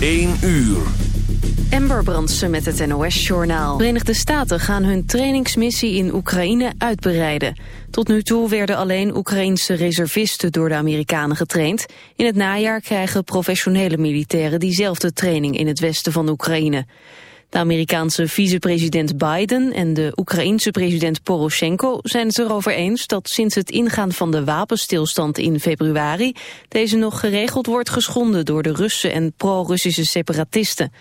1 uur. Ember Brandsen met het NOS-journaal. De Verenigde Staten gaan hun trainingsmissie in Oekraïne uitbreiden. Tot nu toe werden alleen Oekraïnse reservisten door de Amerikanen getraind. In het najaar krijgen professionele militairen diezelfde training in het westen van Oekraïne. De Amerikaanse vicepresident Biden en de Oekraïense president Poroshenko zijn het erover eens dat sinds het ingaan van de wapenstilstand in februari deze nog geregeld wordt geschonden door de Russen en pro-Russische separatisten.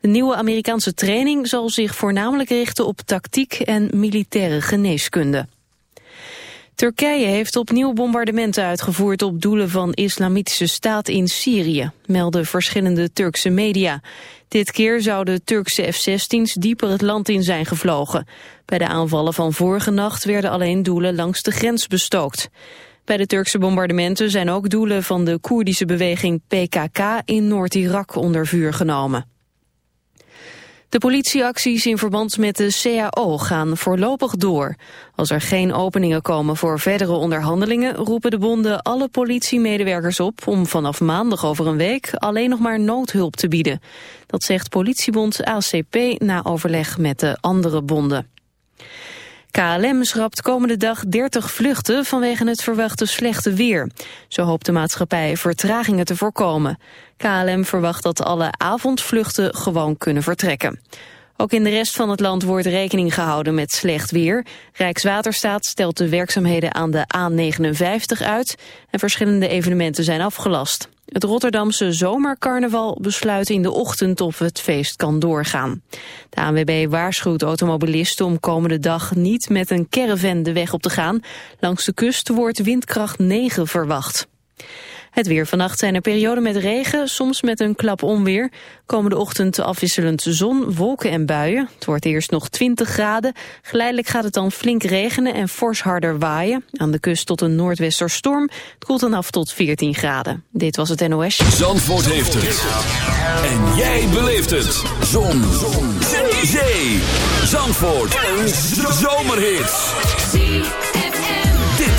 De nieuwe Amerikaanse training zal zich voornamelijk richten op tactiek en militaire geneeskunde. Turkije heeft opnieuw bombardementen uitgevoerd op doelen van islamitische staat in Syrië, melden verschillende Turkse media. Dit keer zouden Turkse F-16's dieper het land in zijn gevlogen. Bij de aanvallen van vorige nacht werden alleen doelen langs de grens bestookt. Bij de Turkse bombardementen zijn ook doelen van de Koerdische beweging PKK in Noord-Irak onder vuur genomen. De politieacties in verband met de CAO gaan voorlopig door. Als er geen openingen komen voor verdere onderhandelingen... roepen de bonden alle politiemedewerkers op... om vanaf maandag over een week alleen nog maar noodhulp te bieden. Dat zegt politiebond ACP na overleg met de andere bonden. KLM schrapt komende dag 30 vluchten vanwege het verwachte slechte weer. Zo hoopt de maatschappij vertragingen te voorkomen. KLM verwacht dat alle avondvluchten gewoon kunnen vertrekken. Ook in de rest van het land wordt rekening gehouden met slecht weer. Rijkswaterstaat stelt de werkzaamheden aan de A59 uit... en verschillende evenementen zijn afgelast. Het Rotterdamse zomercarnaval besluit in de ochtend of het feest kan doorgaan. De ANWB waarschuwt automobilisten om komende dag niet met een caravan de weg op te gaan. Langs de kust wordt windkracht 9 verwacht. Het weer vannacht zijn er perioden met regen, soms met een klap onweer. Komende ochtend afwisselend zon, wolken en buien. Het wordt eerst nog 20 graden. Geleidelijk gaat het dan flink regenen en fors harder waaien. Aan de kust tot een noordwesterstorm. Het koelt dan af tot 14 graden. Dit was het NOS. Zandvoort heeft het. En jij beleeft het. Zon. zon. Zee. Zandvoort. Een zomerhit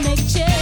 make change.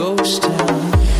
ghost town.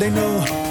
they know.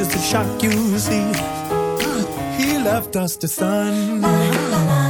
does a shock you? See, he left us to sun.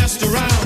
messed around.